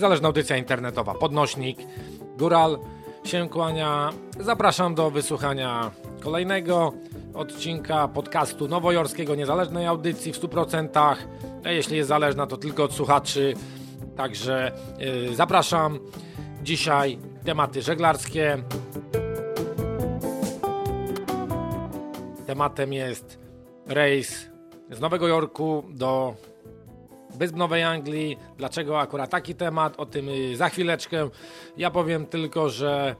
Niezależna audycja internetowa. Podnośnik. Góral się kłania. Zapraszam do wysłuchania kolejnego odcinka podcastu nowojorskiego, niezależnej audycji w 100%. A jeśli jest zależna, to tylko od słuchaczy. Także yy, zapraszam. Dzisiaj tematy żeglarskie. Tematem jest rejs z Nowego Jorku do Wysp Nowej Anglii. Dlaczego akurat taki temat? O tym y, za chwileczkę. Ja powiem tylko, że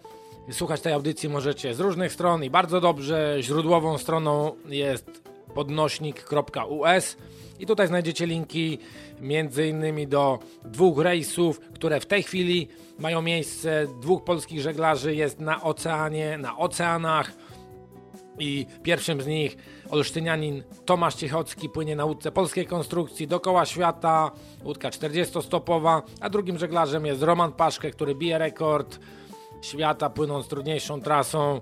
słuchać tej audycji możecie z różnych stron i bardzo dobrze. Źródłową stroną jest podnośnik.us i tutaj znajdziecie linki między innymi do dwóch rejsów, które w tej chwili mają miejsce. Dwóch polskich żeglarzy jest na oceanie, na oceanach i pierwszym z nich olsztynianin Tomasz Ciechocki płynie na łódce polskiej konstrukcji dookoła świata, łódka 40-stopowa, a drugim żeglarzem jest Roman Paszkę, który bije rekord świata płynąc trudniejszą trasą.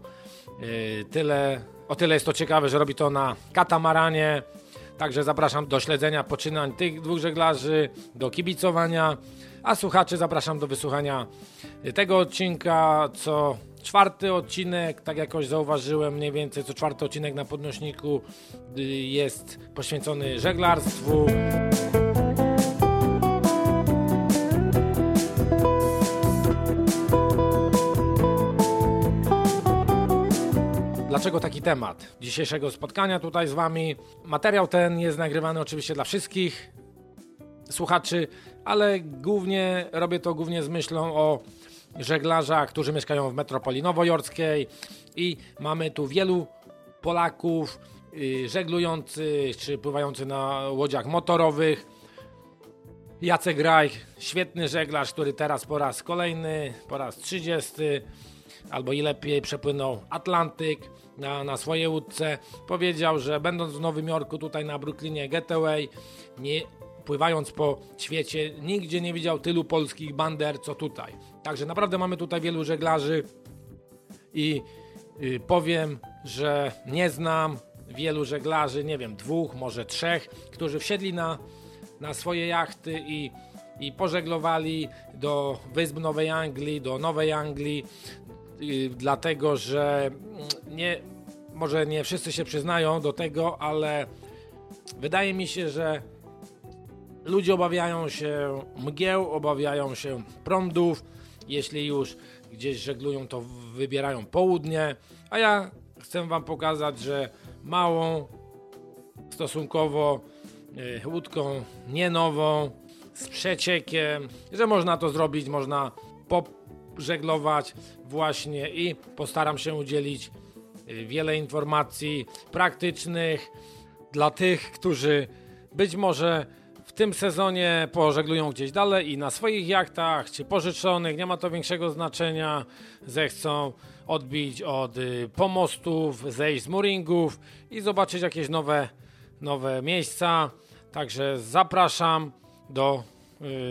Yy, tyle, o tyle jest to ciekawe, że robi to na katamaranie. Także zapraszam do śledzenia poczynań tych dwóch żeglarzy, do kibicowania, a słuchaczy zapraszam do wysłuchania tego odcinka, co czwarty odcinek, tak jakoś zauważyłem, mniej więcej co czwarty odcinek na podnośniku y, jest poświęcony żeglarstwu. Dlaczego taki temat dzisiejszego spotkania tutaj z Wami? Materiał ten jest nagrywany oczywiście dla wszystkich słuchaczy, ale głównie robię to głównie z myślą o żeglarzach, którzy mieszkają w metropolii nowojorskiej i mamy tu wielu Polaków y, żeglujących czy pływających na łodziach motorowych. Jacek Rajch, świetny żeglarz, który teraz po raz kolejny, po raz 30 albo i lepiej przepłynął Atlantyk na, na swojej łódce. Powiedział, że będąc w Nowym Jorku, tutaj na Brooklynie Getaway, nie, pływając po świecie, nigdzie nie widział tylu polskich bander, co tutaj. Także naprawdę mamy tutaj wielu żeglarzy i y, powiem, że nie znam wielu żeglarzy, nie wiem, dwóch, może trzech, którzy wsiedli na, na swoje jachty i, i pożeglowali do Wysp Nowej Anglii, do Nowej Anglii, y, dlatego że nie, może nie wszyscy się przyznają do tego, ale wydaje mi się, że Ludzie obawiają się mgieł, obawiają się prądów. Jeśli już gdzieś żeglują, to wybierają południe. A ja chcę Wam pokazać, że małą, stosunkowo e, łódką nie nową, z przeciekiem, że można to zrobić, można pożeglować właśnie i postaram się udzielić e, wiele informacji praktycznych dla tych, którzy być może tym sezonie pożeglują gdzieś dalej i na swoich jachtach, czy pożyczonych, nie ma to większego znaczenia, zechcą odbić od y, pomostów, zejść z mooringów i zobaczyć jakieś nowe, nowe miejsca. Także zapraszam do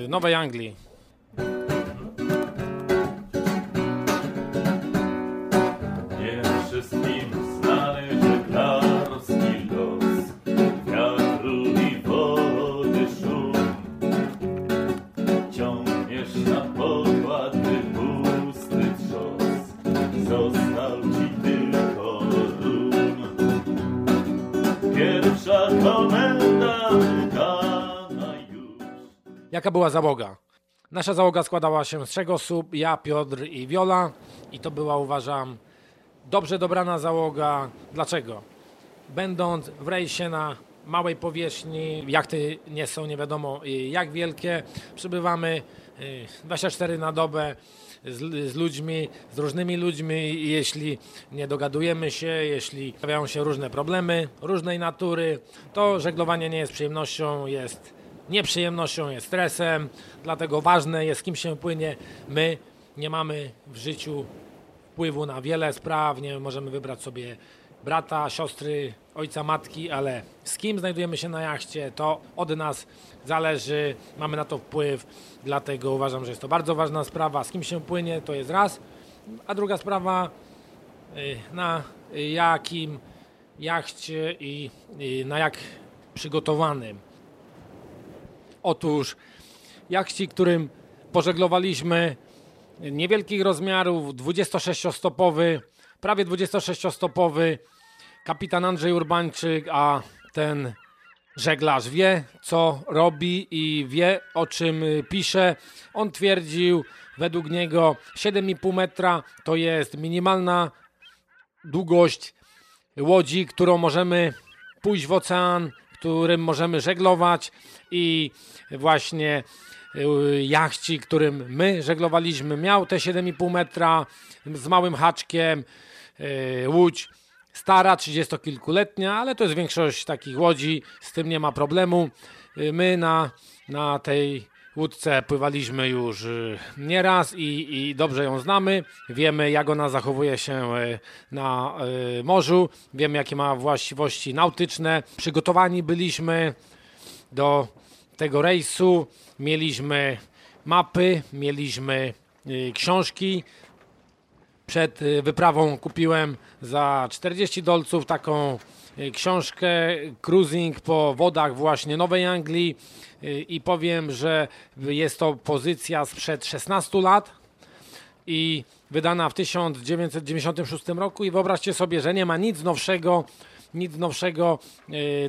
y, Nowej Anglii. Jaka była załoga? Nasza załoga składała się z trzech osób, ja, Piotr i Wiola i to była uważam dobrze dobrana załoga. Dlaczego? będąc w rejsie na małej powierzchni, jachty nie są nie wiadomo jak wielkie, przybywamy 24 na dobę z, z, ludźmi, z różnymi ludźmi i jeśli nie dogadujemy się, jeśli pojawiają się różne problemy różnej natury, to żeglowanie nie jest przyjemnością, jest nieprzyjemnością, jest stresem, dlatego ważne jest kim się płynie. My nie mamy w życiu wpływu na wiele spraw, nie możemy wybrać sobie brata, siostry, ojca, matki, ale z kim znajdujemy się na jachcie, to od nas zależy, mamy na to wpływ, dlatego uważam, że jest to bardzo ważna sprawa. Z kim się płynie, to jest raz, a druga sprawa, y, na jakim jachcie i na jak przygotowanym. Otóż jachci, którym pożeglowaliśmy niewielkich rozmiarów, 26-stopowy, prawie 26-stopowy kapitan Andrzej Urbańczyk, a ten żeglarz wie, co robi i wie, o czym pisze. On twierdził, według niego 7,5 metra to jest minimalna długość łodzi, którą możemy pójść w ocean, którym możemy żeglować i właśnie y, jachci, którym my żeglowaliśmy, miał te 7,5 metra z małym haczkiem, y, łódź stara, 30-kilkuletnia, ale to jest większość takich łodzi, z tym nie ma problemu. Y, my na, na tej łódce pływaliśmy już y, nieraz i, i dobrze ją znamy. Wiemy, jak ona zachowuje się y, na morzu, wiemy, jakie ma właściwości nautyczne. Przygotowani byliśmy do tego rejsu, mieliśmy mapy, mieliśmy książki, przed y, wyprawą kupiłem za 40 dolców taką y, książkę Cruising po wodach właśnie Nowej Anglii. Y, i powiem, że jest to pozycja sprzed 16 lat i wydana w 1996 roku. I wyobraźcie sobie, że nie ma nic nowszego, nic nowszego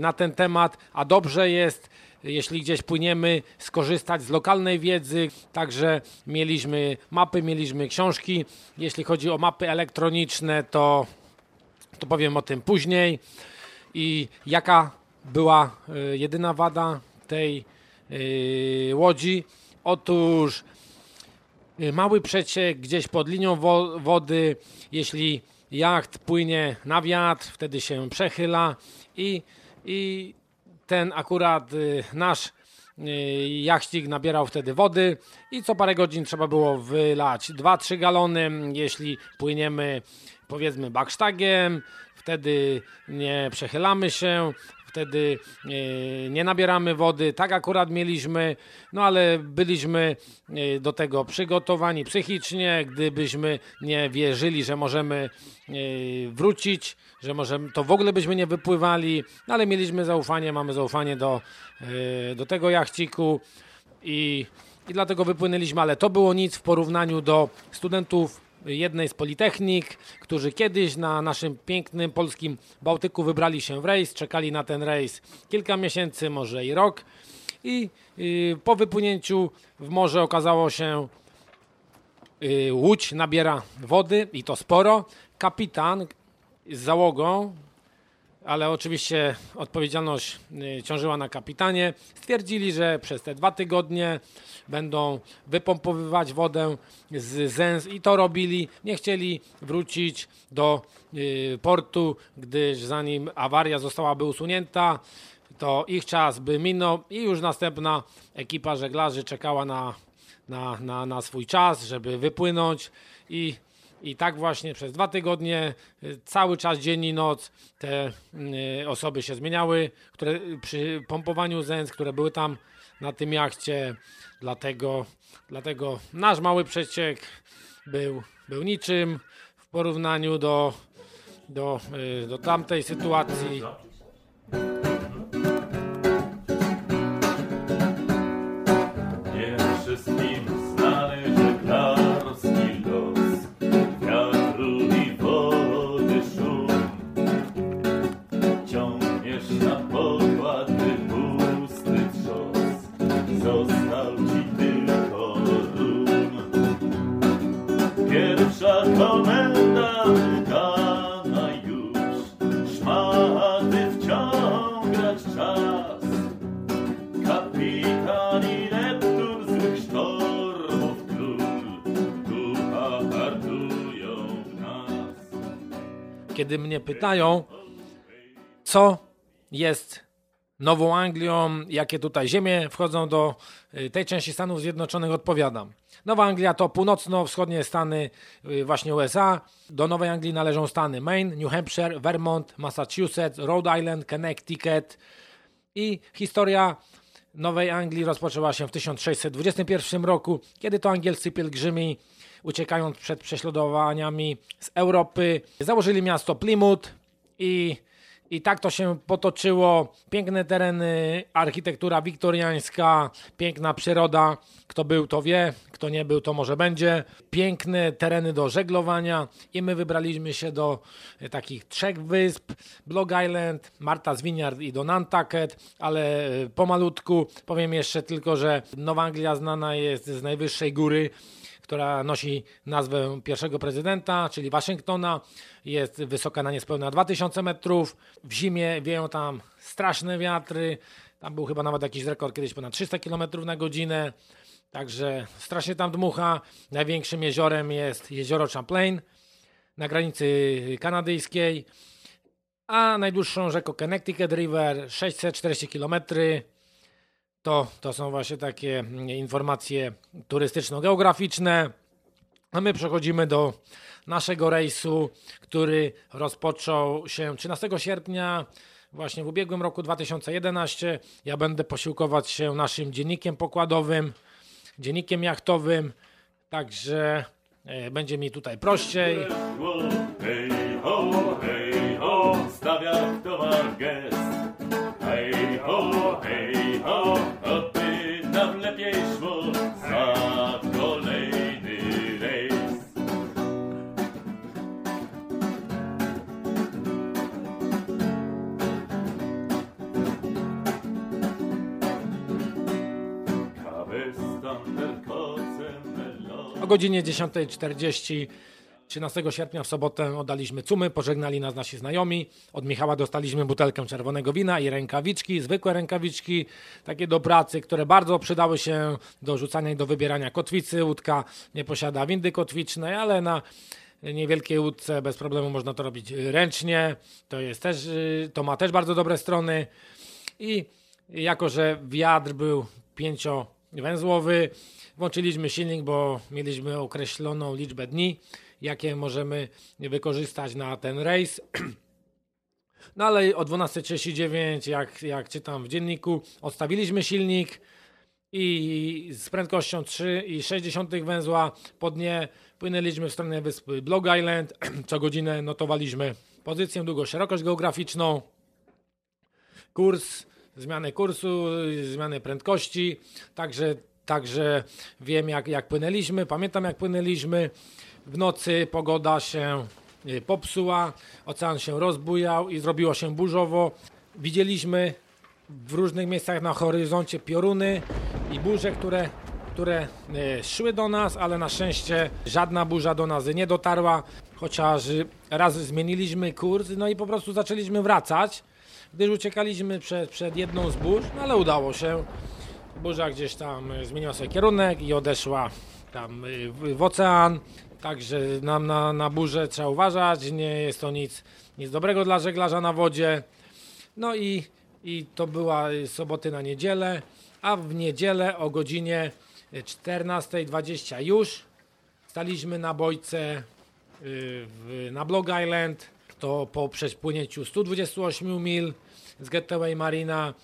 na ten temat, a dobrze jest jeśli gdzieś płyniemy, skorzystać z lokalnej wiedzy. Także mieliśmy mapy, mieliśmy książki. Jeśli chodzi o mapy elektroniczne, to, to powiem o tym później. I jaka była y, jedyna wada tej y, łodzi? Otóż y, mały przeciek gdzieś pod linią wo wody, jeśli jacht płynie na wiatr, wtedy się przechyla i, i ten akurat y, nasz y, jachcik nabierał wtedy wody i co parę godzin trzeba było wylać 2-3 galony. Jeśli płyniemy powiedzmy backstagiem, wtedy nie przechylamy się, wtedy e, nie nabieramy wody. Tak akurat mieliśmy, no ale byliśmy e, do tego przygotowani psychicznie. Gdybyśmy nie wierzyli, że możemy e, wrócić, że możemy, to w ogóle byśmy nie wypływali, no ale mieliśmy zaufanie, mamy zaufanie do, do tego jachciku i, i dlatego wypłynęliśmy, ale to było nic w porównaniu do studentów jednej z Politechnik, którzy kiedyś na naszym pięknym polskim Bałtyku wybrali się w rejs, czekali na ten rejs kilka miesięcy, może i rok i y, po wypłynięciu w morze okazało się y, łódź nabiera wody i to sporo. Kapitan z załogą ale oczywiście odpowiedzialność y, ciążyła na kapitanie. Stwierdzili, że przez te dwa tygodnie będą wypompowywać wodę z Zens i to robili. Nie chcieli wrócić do y, portu, gdyż zanim awaria zostałaby usunięta, to ich czas by minął i już następna ekipa żeglarzy czekała na, na, na, na swój czas, żeby wypłynąć i i tak właśnie przez dwa tygodnie, y, cały czas, dzień i noc, te y, osoby się zmieniały, które przy pompowaniu zęc, które były tam na tym jachcie. Dlatego, dlatego nasz mały przeciek był, był niczym w porównaniu do, do, y, do tamtej sytuacji. kiedy mnie pytają co jest Nową Anglią, jakie tutaj ziemie wchodzą do y, tej części Stanów Zjednoczonych, odpowiadam. Nowa Anglia to północno-wschodnie Stany y, właśnie USA. Do Nowej Anglii należą Stany Maine, New Hampshire, Vermont, Massachusetts, Rhode Island, Connecticut i historia Nowej Anglii rozpoczęła się w 1621 roku, kiedy to angielscy pielgrzymi uciekając przed prześladowaniami z Europy założyli miasto Plymouth i i tak to się potoczyło. Piękne tereny, architektura wiktoriańska, piękna przyroda. Kto był, to wie, kto nie był, to może będzie. Piękne tereny do żeglowania i my wybraliśmy się do e, takich trzech wysp: Blog Island, Martha's Vineyard i do Nantucket, ale e, pomalutku. Powiem jeszcze tylko, że Nowa Anglia znana jest z najwyższej góry która nosi nazwę pierwszego prezydenta, czyli Waszyngtona. Jest wysoka na niespełna 2000 metrów. W zimie wieją tam straszne wiatry. Tam był chyba nawet jakiś rekord kiedyś ponad 300 km na godzinę. Także strasznie tam dmucha. Największym jeziorem jest jezioro Champlain na granicy kanadyjskiej, a najdłuższą rzeką Connecticut River 640 km. To, to są właśnie takie informacje turystyczno-geograficzne. A my przechodzimy do naszego rejsu, który rozpoczął się 13 sierpnia właśnie w ubiegłym roku 2011. Ja będę posiłkować się naszym dziennikiem pokładowym, dziennikiem jachtowym, także e, będzie mi tutaj prościej. Hej ho, hej ho, stawia towar gest. Godzinie 10.40 13 sierpnia w sobotę oddaliśmy cumy, pożegnali nas nasi znajomi. Od Michała dostaliśmy butelkę czerwonego wina i rękawiczki, zwykłe rękawiczki, takie do pracy, które bardzo przydały się do rzucania i do wybierania kotwicy. Łódka nie posiada windy kotwicznej, ale na niewielkiej łódce bez problemu można to robić ręcznie. To, jest też, to ma też bardzo dobre strony. I jako, że wiatr był pięciowęzłowy, włączyliśmy silnik, bo mieliśmy określoną liczbę dni jakie możemy wykorzystać na ten rejs. No ale o 12.39, jak, jak czytam w dzienniku, odstawiliśmy silnik i z prędkością 3,6 węzła po dnie płynęliśmy w stronę wyspy Blog Island. Co godzinę notowaliśmy pozycję, długość, szerokość geograficzną, kurs, zmianę kursu, zmianę prędkości. Także, także wiem, jak, jak płynęliśmy. Pamiętam, jak płynęliśmy. W nocy pogoda się y, popsuła, ocean się rozbujał i zrobiło się burzowo. Widzieliśmy w różnych miejscach na horyzoncie pioruny i burze, które, które y, szły do nas, ale na szczęście żadna burza do nas nie dotarła, chociaż raz zmieniliśmy kurs, no i po prostu zaczęliśmy wracać, gdyż uciekaliśmy przed, przed jedną z burz, no ale udało się. Burza gdzieś tam y, zmieniła sobie kierunek i odeszła tam w, w ocean. Także nam na, na burzę trzeba uważać, nie jest to nic, nic dobrego dla żeglarza na wodzie. No i, i to była soboty na niedzielę, a w niedzielę o godzinie 14.20 już staliśmy na bojce w, na Blog Island. To po przepłynięciu 128 mil z Getaway Marina,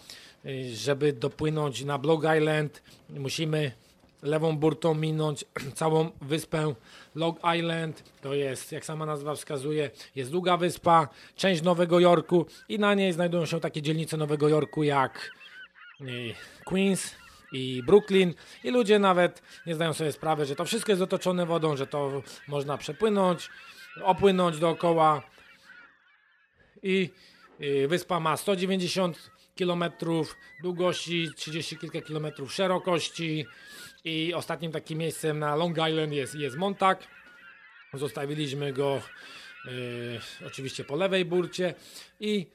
żeby dopłynąć na Blog Island, musimy lewą burtą minąć całą wyspę Long Island. To jest, jak sama nazwa wskazuje, jest długa wyspa, część Nowego Jorku i na niej znajdują się takie dzielnice Nowego Jorku jak y, Queens i Brooklyn. I ludzie nawet nie zdają sobie sprawy, że to wszystko jest otoczone wodą, że to można przepłynąć, opłynąć dookoła. I y, wyspa ma 190 km długości, 30 kilka kilometrów szerokości, i ostatnim takim miejscem na Long Island jest, jest Montauk. Zostawiliśmy go y, oczywiście po lewej burcie i,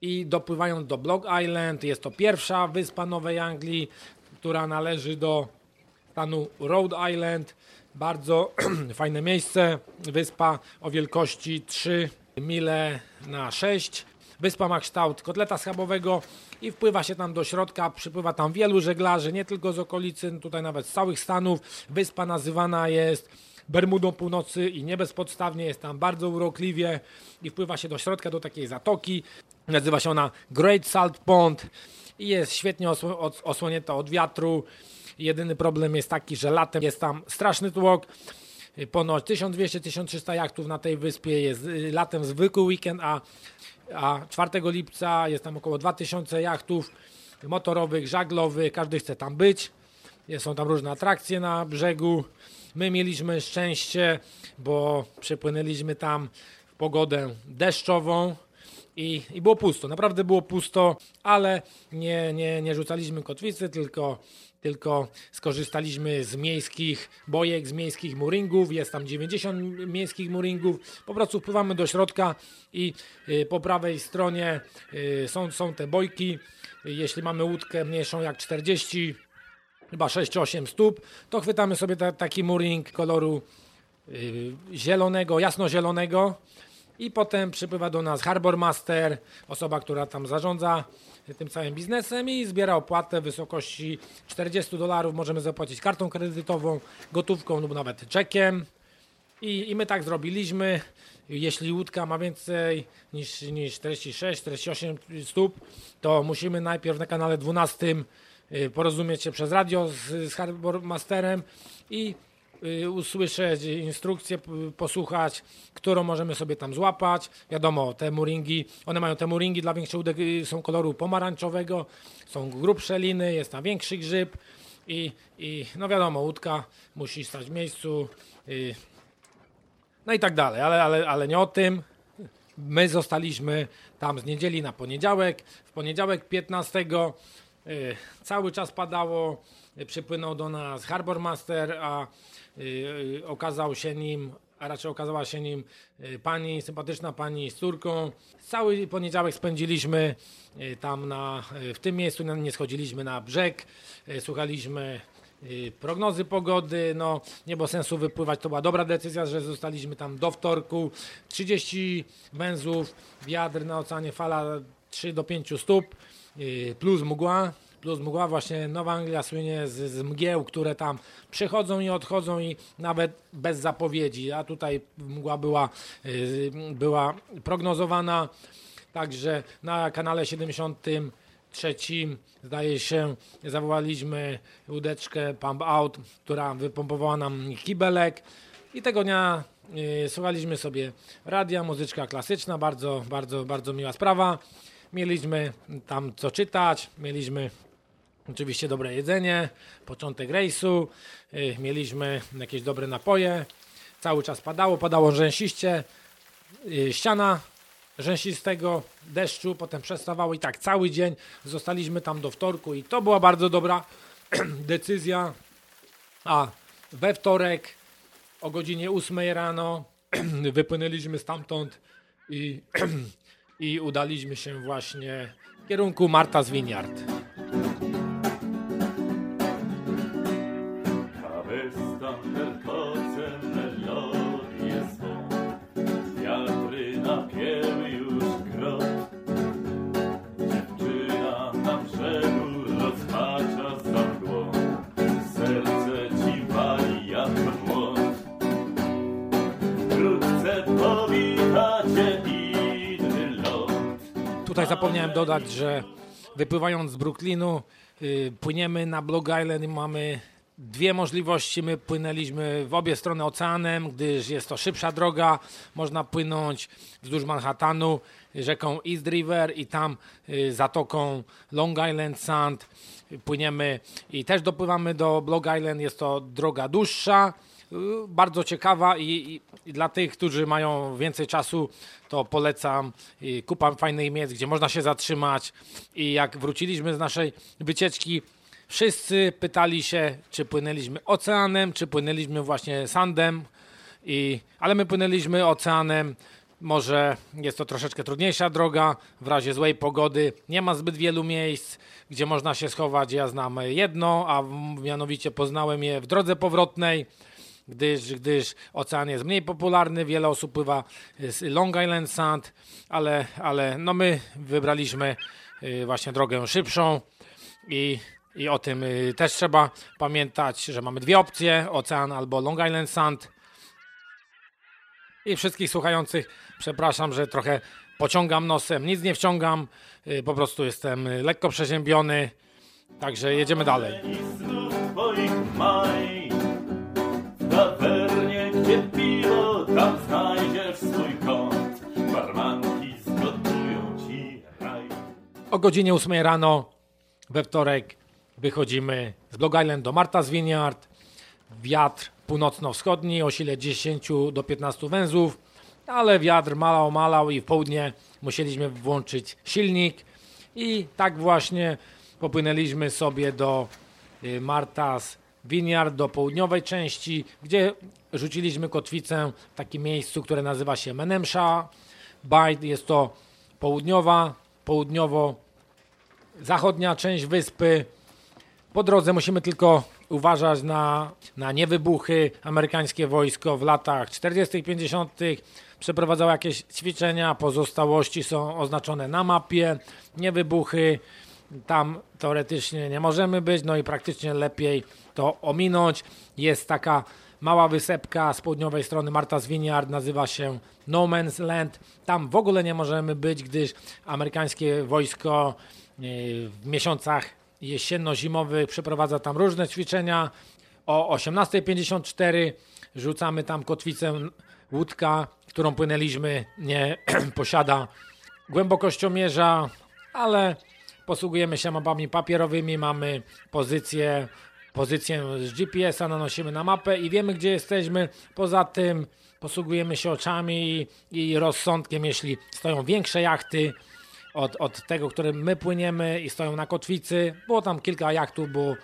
i dopływając do Block Island, jest to pierwsza wyspa Nowej Anglii, która należy do stanu Rhode Island. Bardzo fajne miejsce. Wyspa o wielkości 3 mile na 6. Wyspa ma kształt kotleta schabowego i wpływa się tam do środka. Przypływa tam wielu żeglarzy, nie tylko z okolicy, tutaj nawet z całych Stanów. Wyspa nazywana jest Bermudą Północy i nie bezpodstawnie jest tam bardzo urokliwie i wpływa się do środka, do takiej zatoki. Nazywa się ona Great Salt Pond i jest świetnie osłonięta od wiatru. Jedyny problem jest taki, że latem jest tam straszny tłok. Ponoć 1200-1300 jachtów na tej wyspie jest y, latem zwykły weekend, a, a 4 lipca jest tam około 2000 jachtów motorowych, żaglowych. Każdy chce tam być. Są tam różne atrakcje na brzegu. My mieliśmy szczęście, bo przepłynęliśmy tam w pogodę deszczową i, i było pusto. Naprawdę było pusto, ale nie, nie, nie rzucaliśmy kotwicy, tylko tylko skorzystaliśmy z miejskich bojek, z miejskich muringów. Jest tam 90 miejskich muringów. Po prostu wpływamy do środka i y, po prawej stronie y, są, są te bojki. Jeśli mamy łódkę mniejszą jak 40, chyba 6-8 stóp, to chwytamy sobie ta, taki mooring koloru y, zielonego, jasno-zielonego i potem przypływa do nas Harbor Master, osoba, która tam zarządza tym całym biznesem i zbiera opłatę w wysokości 40 dolarów. Możemy zapłacić kartą kredytową, gotówką lub nawet czekiem. I, I my tak zrobiliśmy. Jeśli łódka ma więcej niż, niż 46-48 stóp, to musimy najpierw na kanale 12 y, porozumieć się przez radio z, z Harbor Masterem i usłyszeć instrukcję, posłuchać, którą możemy sobie tam złapać. Wiadomo, te muringi, one mają te muringi dla większych łódek, y, są koloru pomarańczowego, są grubsze liny, jest tam większy grzyb i, i no wiadomo, łódka musi stać w miejscu, y, no i tak dalej, ale, ale, ale nie o tym. My zostaliśmy tam z niedzieli na poniedziałek. W poniedziałek 15 cały czas padało, przypłynął do nas Harbor Master, a Y, y, okazał się nim, a raczej okazała się nim y, pani, sympatyczna pani z córką. Cały poniedziałek spędziliśmy tam na, w tym miejscu, nie schodziliśmy na brzeg, słuchaliśmy prognozy pogody, no nie było sensu wypływać, to była dobra decyzja, że zostaliśmy tam do wtorku, 30 węzłów, wiatr na oceanie, fala 3 do 5 stóp, plus mgła, plus mgła, właśnie Nowa Anglia słynie z, z mgieł, które tam przychodzą i odchodzą i nawet bez zapowiedzi, a tutaj mgła była, y, była prognozowana, także na kanale 73 zdaje się zawołaliśmy łódeczkę Pump Out, która wypompowała nam kibelek. I tego dnia y, słuchaliśmy sobie radia, muzyczka klasyczna, bardzo, bardzo, bardzo miła sprawa. Mieliśmy tam co czytać, mieliśmy Oczywiście dobre jedzenie, początek rejsu, yy, mieliśmy jakieś dobre napoje, cały czas padało, padało rzęsiście, yy, ściana rzęsistego deszczu, potem przestawało i tak cały dzień zostaliśmy tam do wtorku i to była bardzo dobra decyzja, a we wtorek o godzinie 8 rano wypłynęliśmy stamtąd i, i udaliśmy się właśnie w kierunku Marta z Vineyard. Tutaj zapomniałem dodać, że wypływając z Brooklynu yy, płyniemy na Block Island i mamy dwie możliwości. My płynęliśmy w obie strony oceanem, gdyż jest to szybsza droga. Można płynąć wzdłuż Manhattanu rzeką East River i tam yy, zatoką Long Island Sound płyniemy i też dopływamy do Block Island. Jest to droga dłuższa bardzo ciekawa i, i, dla tych, którzy mają więcej czasu, to polecam. I kupa fajnych miejsc, gdzie można się zatrzymać. I jak wróciliśmy z naszej wycieczki, wszyscy pytali się, czy płynęliśmy oceanem, czy płynęliśmy właśnie sandem. I, ale my płynęliśmy oceanem. Może jest to troszeczkę trudniejsza droga, w razie złej pogody nie ma zbyt wielu miejsc, gdzie można się schować. Ja znam jedno, a mianowicie poznałem je w drodze powrotnej gdyż, gdyż ocean jest mniej popularny, wiele osób pływa z Long Island Sound, ale, ale no my wybraliśmy y, właśnie drogę szybszą i, i o tym y, też trzeba pamiętać, że mamy dwie opcje, ocean albo Long Island Sound. I wszystkich słuchających przepraszam, że trochę pociągam nosem, nic nie wciągam, y, po prostu jestem lekko przeziębiony, także jedziemy dalej. O godzinie 8 rano we wtorek wychodzimy z Blog Island do Martha's Vineyard. Wiatr północno-wschodni o sile 10 do 15 węzłów, ale wiatr malał, malał i w południe musieliśmy włączyć silnik i tak właśnie popłynęliśmy sobie do y, Martha's Vineyard, do południowej części, gdzie rzuciliśmy kotwicę w takim miejscu, które nazywa się Menemsha Bight. Jest to południowa, południowo-zachodnia część wyspy. Po drodze musimy tylko uważać na, na niewybuchy. Amerykańskie wojsko w latach 40., 50. przeprowadzało jakieś ćwiczenia, pozostałości są oznaczone na mapie, niewybuchy. Tam teoretycznie nie możemy być, no i praktycznie lepiej to ominąć. Jest taka mała wysepka z południowej strony Martha's Vineyard, nazywa się No Man's Land. Tam w ogóle nie możemy być, gdyż amerykańskie wojsko e, w miesiącach jesienno-zimowych przeprowadza tam różne ćwiczenia. O 18.54 rzucamy tam kotwicę łódka, którą płynęliśmy, nie posiada głębokościomierza, ale posługujemy się mapami papierowymi, mamy pozycję, pozycję z GPS-a, nanosimy na mapę i wiemy, gdzie jesteśmy. Poza tym posługujemy się oczami i, i rozsądkiem, jeśli stoją większe jachty od, od tego, którym my płyniemy i stoją na kotwicy. Było tam kilka jachtów, bo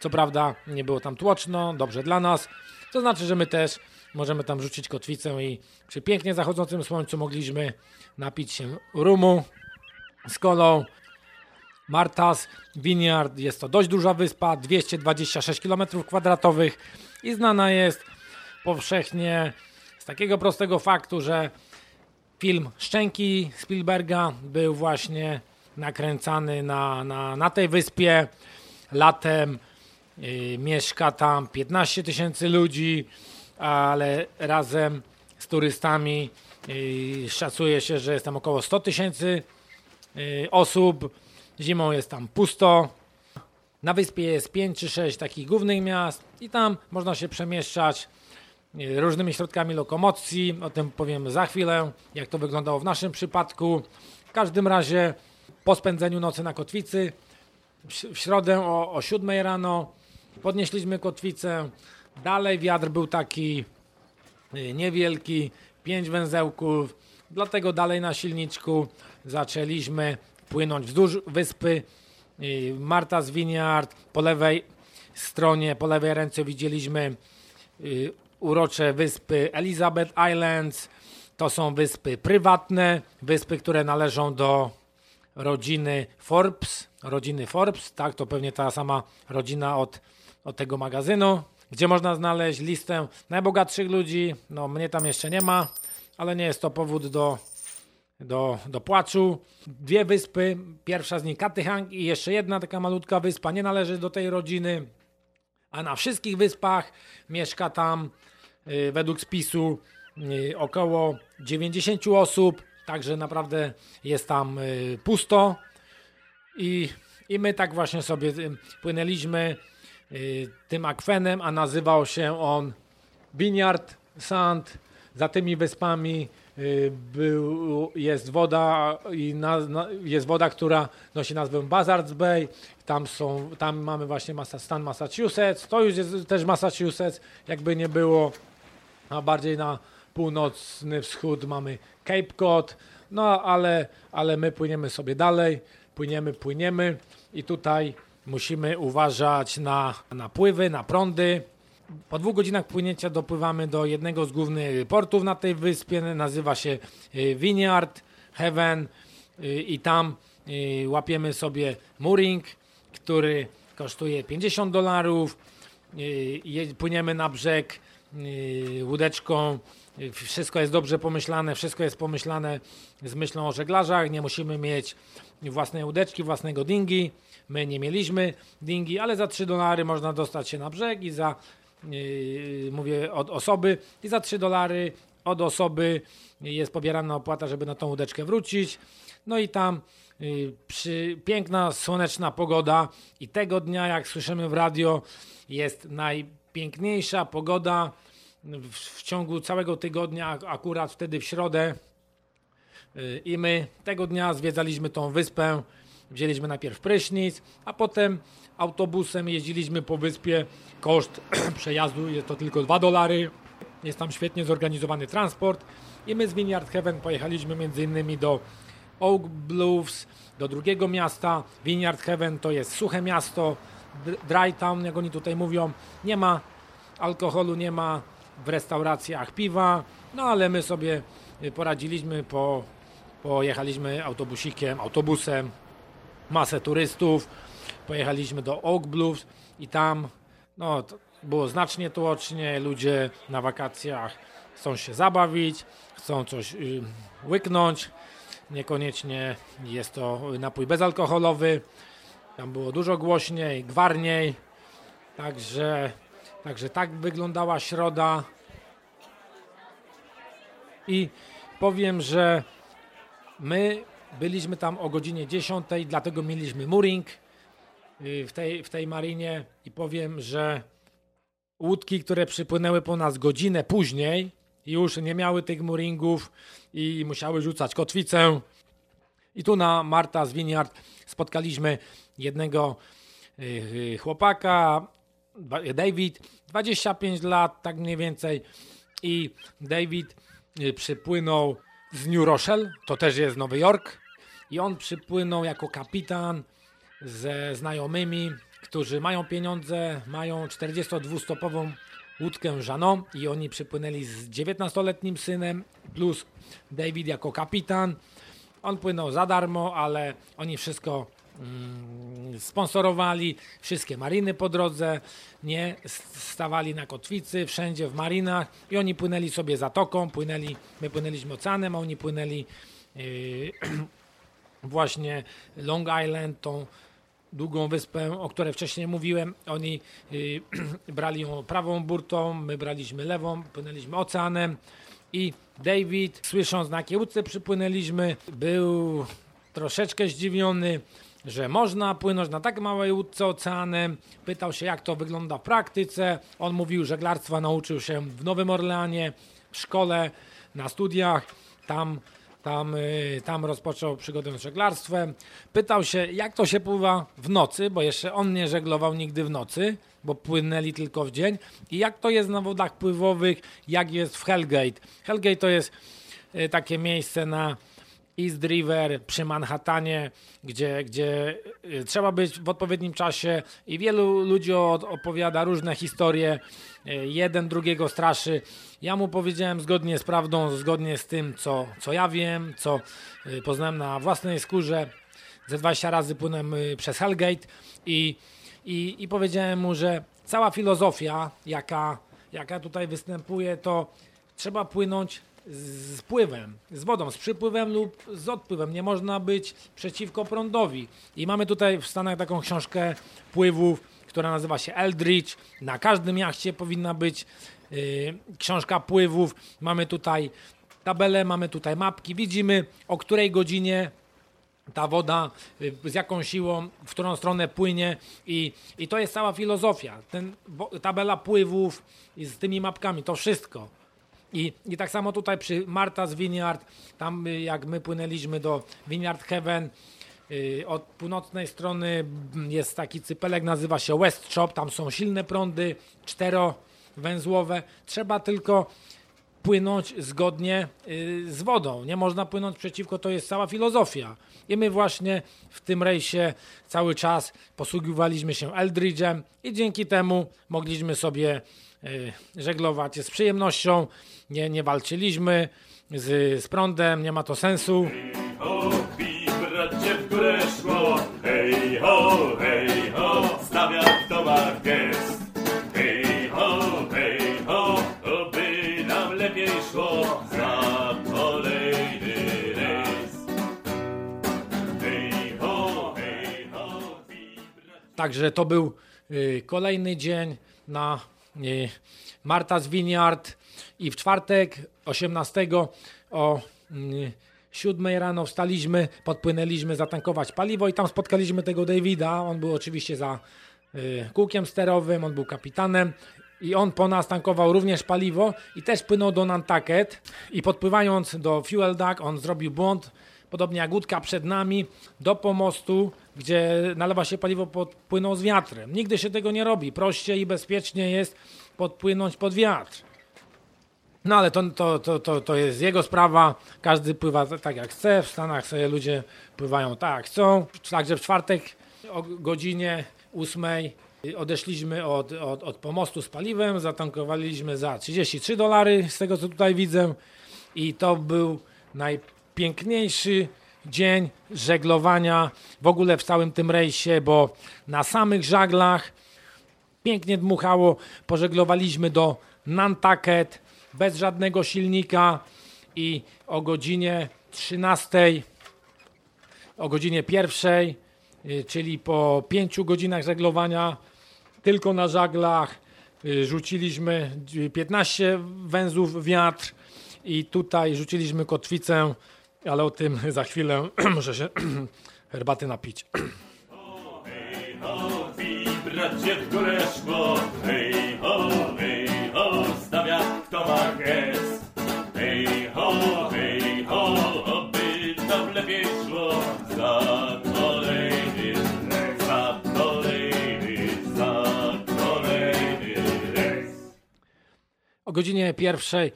co prawda nie było tam tłoczno, dobrze dla nas. To znaczy, że my też możemy tam rzucić kotwicę i przy pięknie zachodzącym słońcu mogliśmy napić się rumu z kolą. Martas Vineyard jest to dość duża wyspa, 226 km2 i znana jest powszechnie z takiego prostego faktu, że film Szczęki Spielberga był właśnie nakręcany na, na, na tej wyspie. Latem yy, mieszka tam 15 tysięcy ludzi, ale razem z turystami yy, szacuje się, że jest tam około 100 tysięcy yy, osób. Zimą jest tam pusto. Na wyspie jest 5 czy 6 takich głównych miast i tam można się przemieszczać e, różnymi środkami lokomocji. O tym powiem za chwilę, jak to wyglądało w naszym przypadku. W każdym razie po spędzeniu nocy na kotwicy w środę o, o 7 rano podnieśliśmy kotwicę. Dalej wiatr był taki e, niewielki, 5 węzełków, dlatego dalej na silniczku zaczęliśmy płynąć wzdłuż wyspy Martha's Vineyard. Po lewej stronie, po lewej ręce widzieliśmy y, urocze wyspy Elizabeth Islands. To są wyspy prywatne, wyspy, które należą do rodziny Forbes. Rodziny Forbes, tak, to pewnie ta sama rodzina od, od tego magazynu, gdzie można znaleźć listę najbogatszych ludzi. No, mnie tam jeszcze nie ma, ale nie jest to powód do do, do płaczu. Dwie wyspy, pierwsza z nich Katyhang i jeszcze jedna taka malutka wyspa. Nie należy do tej rodziny, a na wszystkich wyspach mieszka tam y, według spisu y, około 90 osób, także naprawdę jest tam y, pusto. I, i my tak właśnie sobie płynęliśmy tym akwenem, a nazywał się on Vineyard Sand. Za tymi wyspami był, jest woda i jest woda, która nosi nazwę Buzzards Bay. Tam, są, tam mamy właśnie stan Massachusetts. To już jest też Massachusetts, jakby nie było. A bardziej na północny wschód mamy Cape Cod. No ale, ale my płyniemy sobie dalej. Płyniemy, płyniemy i tutaj musimy uważać na napływy, na prądy. Po dwóch godzinach płynięcia dopływamy do jednego z głównych portów na tej wyspie, nazywa się y, Vineyard Heaven y, i tam y, łapiemy sobie mooring, który kosztuje 50 dolarów. Płyniemy na brzeg łódeczką. Wszystko jest dobrze pomyślane, wszystko jest pomyślane z myślą o żeglarzach. Nie musimy mieć własnej łódeczki, własnego dingi. My nie mieliśmy dingi, ale za 3 dolary można dostać się na brzeg i za, mówię od osoby, i za 3 dolary od osoby jest pobierana opłata, żeby na tą łódeczkę wrócić. No i tam yy, przy piękna, słoneczna pogoda i tego dnia, jak słyszymy w radio, jest najpiękniejsza pogoda w, w ciągu całego tygodnia, ak- akurat wtedy w środę. Yy, I my tego dnia zwiedzaliśmy tą wyspę. Wzięliśmy najpierw prysznic, a potem autobusem jeździliśmy po wyspie. Koszt przejazdu jest to tylko 2 dolary. Jest tam świetnie zorganizowany transport. I my z Vineyard Heaven pojechaliśmy między innymi do Oak Bluffs, do drugiego miasta. Vineyard Heaven to jest suche miasto, dr- dry town, jak oni tutaj mówią. Nie ma alkoholu, nie ma w restauracjach piwa, no ale my sobie poradziliśmy, po, pojechaliśmy autobusikiem, autobusem, masę turystów, pojechaliśmy do Oak Bluffs i tam no, było znacznie tłocznie, ludzie na wakacjach chcą się zabawić, chcą coś y, łyknąć, niekoniecznie jest to napój bezalkoholowy, tam było dużo głośniej, gwarniej, także, także tak wyglądała środa. I powiem, że my byliśmy tam o godzinie 10, dlatego mieliśmy mooring w tej, w tej marinie i powiem, że łódki, które przypłynęły po nas godzinę później, już nie miały tych mooringów i musiały rzucać kotwicę. I tu na Marta z Vineyard spotkaliśmy jednego y, y, chłopaka, David, 25 lat, tak mniej więcej. I David y, przypłynął z New Rochelle, to też jest Nowy Jork. I on przypłynął jako kapitan ze znajomymi, którzy mają pieniądze, mają 42-stopową łódkę Jeannon i oni przypłynęli z 19-letnim synem plus David jako kapitan. On płynął za darmo, ale oni wszystko mm, sponsorowali, wszystkie mariny po drodze, nie stawali na kotwicy, wszędzie w marinach i oni płynęli sobie zatoką, płynęli, my płynęliśmy oceanem, a oni płynęli yy, właśnie Long Island, tą długą wyspę, o której wcześniej mówiłem. Oni y, brali ją prawą burtą, my braliśmy lewą, płynęliśmy oceanem i David, słysząc na jakiej łódce przypłynęliśmy, był troszeczkę zdziwiony, że można płynąć na tak małej łódce oceanem. Pytał się, jak to wygląda w praktyce. On mówił, że żeglarstwa nauczył się w Nowym Orleanie, w szkole, na studiach. Tam tam, y, tam rozpoczął przygodę z żeglarstwem. Pytał się, jak to się pływa w nocy, bo jeszcze on nie żeglował nigdy w nocy, bo płynęli tylko w dzień. I jak to jest na wodach pływowych, jak jest w Hellgate. Hellgate to jest y, takie miejsce na East River przy Manhattanie, gdzie, gdzie y, trzeba być w odpowiednim czasie i wielu ludzi opowiada różne historie. Y, Jeden drugiego straszy. Ja mu powiedziałem zgodnie z prawdą, zgodnie z tym, co, co ja wiem, co y, poznałem na własnej skórze. Ze 20 razy płynąłem przez Hellgate i, i, i powiedziałem mu, że cała filozofia, jaka, jaka tutaj występuje, to trzeba płynąć z pływem, z wodą, z przypływem lub z odpływem. Nie można być przeciwko prądowi. I mamy tutaj w Stanach taką książkę pływów, która nazywa się Eldridge. Na każdym jachcie powinna być y, książka pływów. Mamy tutaj tabelę, mamy tutaj mapki. Widzimy o której godzinie ta woda, y, z jaką siłą, w którą stronę płynie i, i to jest cała filozofia. Ten, wo- tabela pływów z tymi mapkami, to wszystko. I, I tak samo tutaj przy Marta's Vineyard, tam y, jak my płynęliśmy do Vineyard Heaven, y, od północnej strony mm, jest taki cypelek, nazywa się West Shop, tam są silne prądy, czterowęzłowe. Trzeba tylko płynąć zgodnie y, z wodą. Nie można płynąć przeciwko, to jest cała filozofia. I my właśnie w tym rejsie cały czas posługiwaliśmy się Eldridge'em i dzięki temu mogliśmy sobie Y, żeglować z przyjemnością. Nie, nie walczyliśmy z, z prądem, nie ma to sensu. Hej ho. Hej ho, hej ho, stawia kto ma. Hej ho, hej ho, oby nam lepiej szło. Za kolejny rejs. Hej ho, hej ho, kwi. Także to był y, kolejny dzień na y, Marta's Vineyard i w czwartek 18 o y, 7 rano wstaliśmy, podpłynęliśmy zatankować paliwo i tam spotkaliśmy tego Davida. On był oczywiście za y, kółkiem sterowym, on był kapitanem i on po nas tankował również paliwo i też płynął do Nantucket i podpływając do Fuel Dock on zrobił błąd, podobnie jak łódka przed nami, do pomostu, gdzie nalewa się paliwo, podpłynął z wiatrem. Nigdy się tego nie robi. Prościej i bezpiecznie jest podpłynąć pod wiatr. No ale to, to, to, to, to jest jego sprawa. Każdy pływa tak jak chce. W Stanach sobie ludzie pływają tak jak chcą. Także w czwartek o godzinie 8 odeszliśmy od, od, od pomostu z paliwem. Zatankowaliśmy za 33 dolary, z tego co tutaj widzę. I to był najpiękniejszy dzień żeglowania w ogóle w całym tym rejsie, bo na samych żaglach pięknie dmuchało. Pożeglowaliśmy do Nantucket bez żadnego silnika i o godzinie 13, o godzinie pierwszej, y, czyli po 5 godzinach żeglowania tylko na żaglach y, rzuciliśmy 15 węzłów wiatr i tutaj rzuciliśmy kotwicę, ale o tym za chwilę muszę się herbaty napić. Hej ho, bij bracie w górę szło, hej ho, hej ho, stawia kto ma gest. Hej ho, hej ho, oby tam lepiej szło, za kolejny za kolejny, za kolejny rejs. O godzinie pierwszej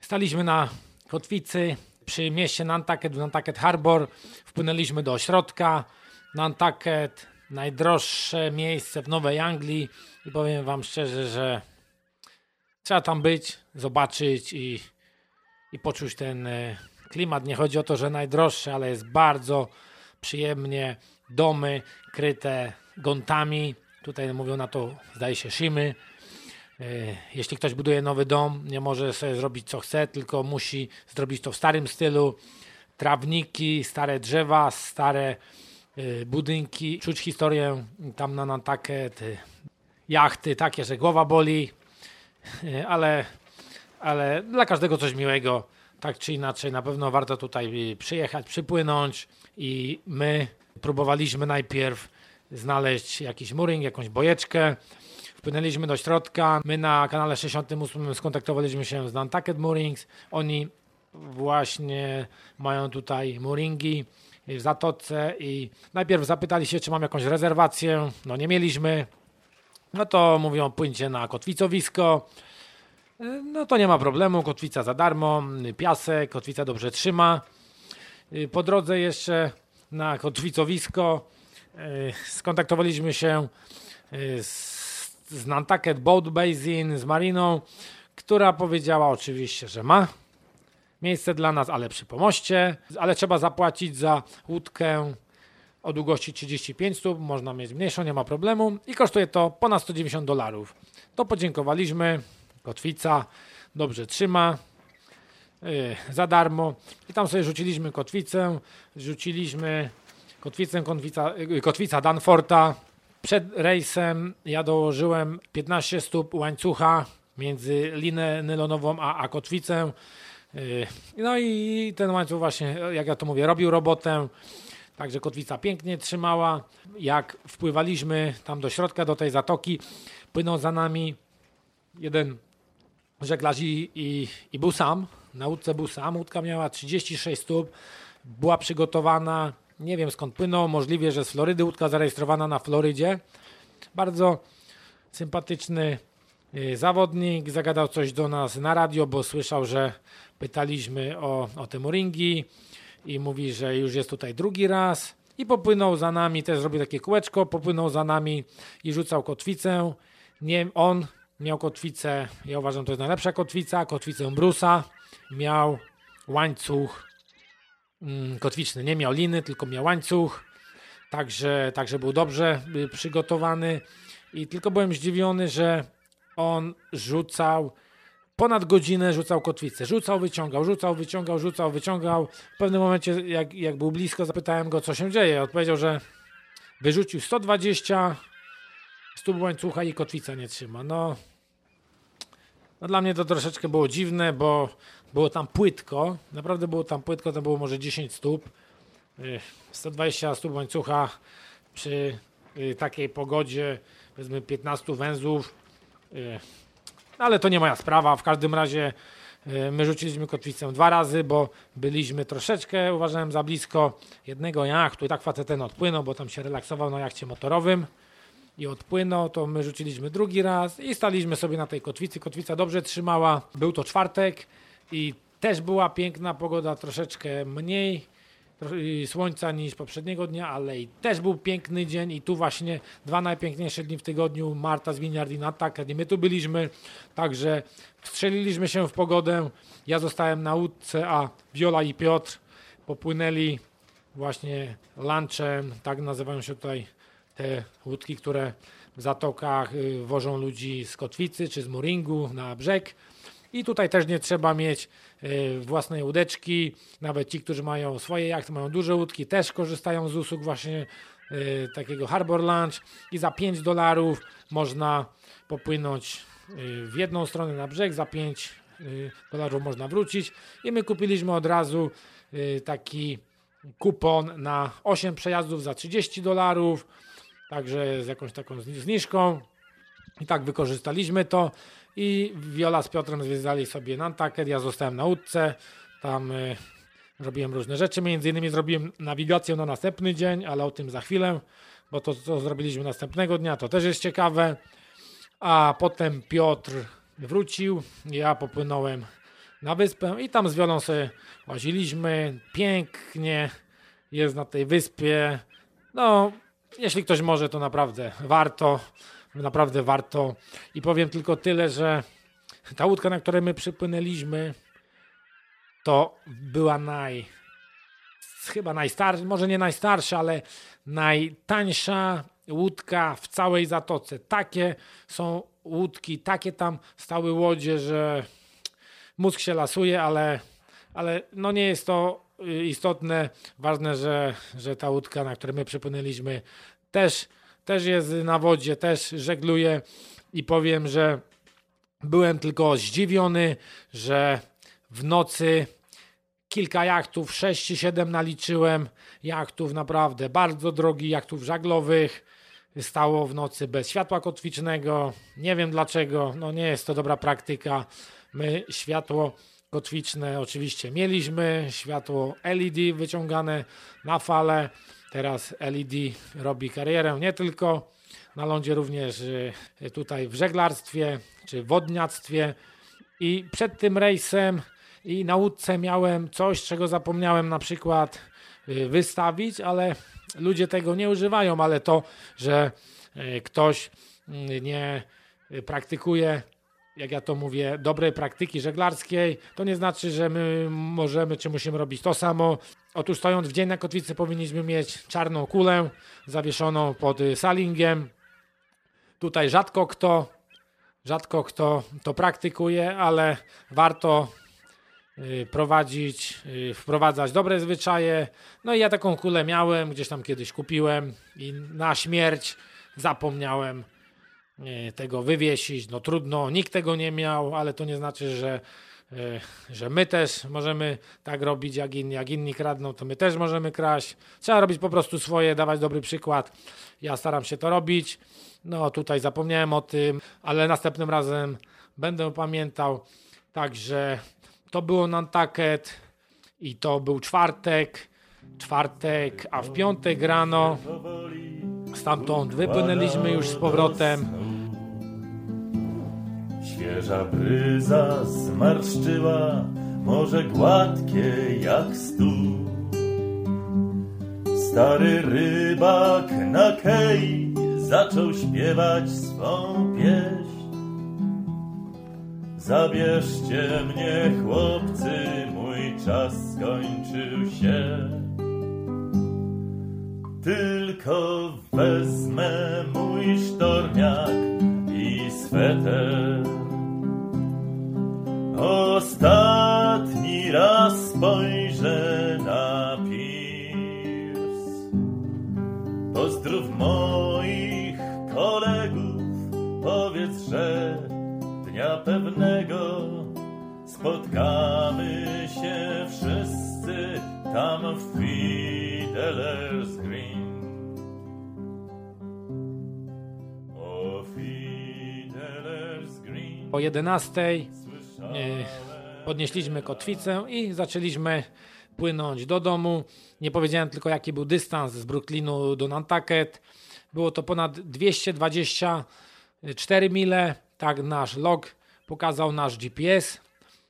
staliśmy na kotwicy przy mieście Nantucket w Nantucket Harbor. Wpłynęliśmy do ośrodka. Nantucket, najdroższe miejsce w Nowej Anglii i powiem wam szczerze, że trzeba tam być, zobaczyć i, i poczuć ten e, klimat. Nie chodzi o to, że najdroższe, ale jest bardzo przyjemnie. Domy kryte gontami. Tutaj mówią na to, zdaje się, szymy. E, Jeśli ktoś buduje nowy dom, nie może sobie zrobić co chce, tylko musi zrobić to w starym stylu. Trawniki, stare drzewa, stare e, budynki, czuć historię tam na Nantucket, e, jachty takie, że głowa boli, ale, ale dla każdego coś miłego, tak czy inaczej, na pewno warto tutaj przyjechać, przypłynąć i my próbowaliśmy najpierw znaleźć jakiś mooring, jakąś bojeczkę, Wpłynęliśmy do środka. My na kanale 68 skontaktowaliśmy się z Nantucket Moorings. Oni właśnie mają tutaj mooringi w Zatoce i najpierw zapytali się, czy mam jakąś rezerwację. No nie mieliśmy. No to mówią, płyńcie na kotwicowisko. No to nie ma problemu, kotwica za darmo, piasek, kotwica dobrze trzyma. Po drodze jeszcze na kotwicowisko y, skontaktowaliśmy się y, z z Nantucket Boat Basin, z Mariną, która powiedziała oczywiście, że ma miejsce dla nas, ale przy pomoście, ale trzeba zapłacić za łódkę o długości 35 stóp, można mieć mniejszą, nie ma problemu. I kosztuje to ponad 190 dolarów. To podziękowaliśmy, kotwica dobrze trzyma, yy, za darmo. I tam sobie rzuciliśmy kotwicę, rzuciliśmy kotwicę, kotwica, yy, kotwica Danforta, przed rejsem ja dołożyłem 15 stóp łańcucha między linę nylonową a, a kotwicę. Yy, No i ten łańcuch właśnie, jak ja to mówię, robił robotę. Także kotwica pięknie trzymała. Jak wpływaliśmy tam do środka, do tej zatoki, płynął za nami jeden żeglarz i, i, i był sam. Na łódce był sam. Łódka miała 36 stóp. Była przygotowana nie wiem skąd płynął, możliwie, że z Florydy, łódka zarejestrowana na Florydzie. Bardzo sympatyczny y, zawodnik, zagadał coś do nas na radio, bo słyszał, że pytaliśmy o, o te mooringi i mówi, że już jest tutaj drugi raz i popłynął za nami, też zrobił takie kółeczko, popłynął za nami i rzucał kotwicę. Nie, on miał kotwicę, ja uważam, to jest najlepsza kotwica, kotwicę Brusa, miał łańcuch kotwiczny. Nie miał liny, tylko miał łańcuch. Także, także był dobrze y, przygotowany. I tylko byłem zdziwiony, że on rzucał ponad godzinę rzucał kotwicę. Rzucał, wyciągał, rzucał, wyciągał, rzucał, wyciągał. W pewnym momencie, jak, jak był blisko, zapytałem go, co się dzieje. Odpowiedział, że wyrzucił 120, stóp łańcucha i kotwica nie trzyma. No, no dla mnie to troszeczkę było dziwne, bo było tam płytko, naprawdę było tam płytko, to było może 10 stóp. 120 stóp łańcucha przy y, takiej pogodzie, powiedzmy 15 węzłów, y, ale to nie moja sprawa. W każdym razie y, my rzuciliśmy kotwicę dwa razy, bo byliśmy troszeczkę, uważałem, za blisko jednego jachtu i tak facet ten odpłynął, bo tam się relaksował na jachcie motorowym i odpłynął, to my rzuciliśmy drugi raz i staliśmy sobie na tej kotwicy. Kotwica dobrze trzymała. Był to czwartek i też była piękna pogoda, troszeczkę mniej słońca niż poprzedniego dnia, ale i też był piękny dzień. I tu właśnie dwa najpiękniejsze dni w tygodniu, Marta z Winiard i Natak, i my tu byliśmy, także strzeliliśmy się w pogodę, ja zostałem na łódce, a Viola i Piotr popłynęli właśnie lunchem, tak nazywają się tutaj te łódki, które w zatokach y, wożą ludzi z Kotwicy czy z Moringu na brzeg. I tutaj też nie trzeba mieć y, własnej łódeczki. Nawet ci, którzy mają swoje jachty, mają duże łódki, też korzystają z usług właśnie y, takiego Harbor Lunch i za 5 dolarów można popłynąć w jedną stronę na brzeg, za 5 dolarów można wrócić. I my kupiliśmy od razu taki kupon na 8 przejazdów za 30 dolarów także z jakąś taką zniżką. I tak wykorzystaliśmy to i Viola z Piotrem zwiedzali sobie Nantucket, ja zostałem na łódce, tam y, robiłem różne rzeczy, między innymi zrobiłem nawigację na następny dzień, ale o tym za chwilę, bo to, co zrobiliśmy następnego dnia, to też jest ciekawe. A potem Piotr wrócił, ja popłynąłem na wyspę i tam z Wiolą sobie łaziliśmy, pięknie jest na tej wyspie, no jeśli ktoś może, to naprawdę warto. Naprawdę warto. I powiem tylko tyle, że ta łódka, na której my przypłynęliśmy, to była naj. Chyba najstarsza, może nie najstarsza, ale najtańsza łódka w całej zatoce. Takie są łódki, takie tam stały łodzie, że mózg się lasuje, ale, ale no nie jest to Y, istotne, ważne, że, że ta łódka, na której my przypłynęliśmy, też, też jest na wodzie, też żegluje i powiem, że byłem tylko zdziwiony, że w nocy kilka jachtów, 6 czy 7 naliczyłem, jachtów naprawdę bardzo drogich, jachtów żaglowych, stało w nocy bez światła kotwicznego. Nie wiem dlaczego, no nie jest to dobra praktyka. My światło kotwiczne oczywiście mieliśmy, światło LED wyciągane na falę. Teraz LED robi karierę nie tylko na lądzie, również y, tutaj w żeglarstwie czy wodniactwie. I przed tym rejsem i na łódce miałem coś, czego zapomniałem na przykład y, wystawić, ale ludzie tego nie używają, ale to, że y, ktoś nie praktykuje jak ja to mówię, dobrej praktyki żeglarskiej, to nie znaczy, że my możemy czy musimy robić to samo. Otóż stojąc w dzień na kotwicy powinniśmy mieć czarną kulę zawieszoną pod salingiem. Tutaj rzadko kto, rzadko kto to praktykuje, ale warto y, prowadzić, y, wprowadzać dobre zwyczaje. No i ja taką kulę miałem, gdzieś tam kiedyś kupiłem i na śmierć zapomniałem tego wywiesić. No trudno, nikt tego nie miał, ale to nie znaczy, że, że my też możemy tak robić, jak inni, jak inni kradną, to my też możemy kraść. Trzeba robić po prostu swoje, dawać dobry przykład. Ja staram się to robić. No tutaj zapomniałem o tym, ale następnym razem będę pamiętał. Także to było Nantucket i to był czwartek. Czwartek, a w piątek rano stamtąd wypłynęliśmy już z powrotem. Świeża bryza zmarszczyła morze gładkie jak stół. Stary rybak na kej zaczął śpiewać swą pieśń. Zabierzcie mnie, chłopcy, mój czas skończył się. Tylko wezmę mój sztormiak i sweter. Ostatni raz spojrzę na pirs. Pozdrów moich kolegów, powiedz, że dnia pewnego spotkamy się wszyscy tam w Fiddler's Green. O Fiddler's Green O 11 słyszałem podnieśliśmy kotwicę i zaczęliśmy płynąć do domu. Nie powiedziałem tylko jaki był dystans z Brooklynu do Nantucket. Było to ponad 224 mile, tak nasz log pokazał nasz GPS.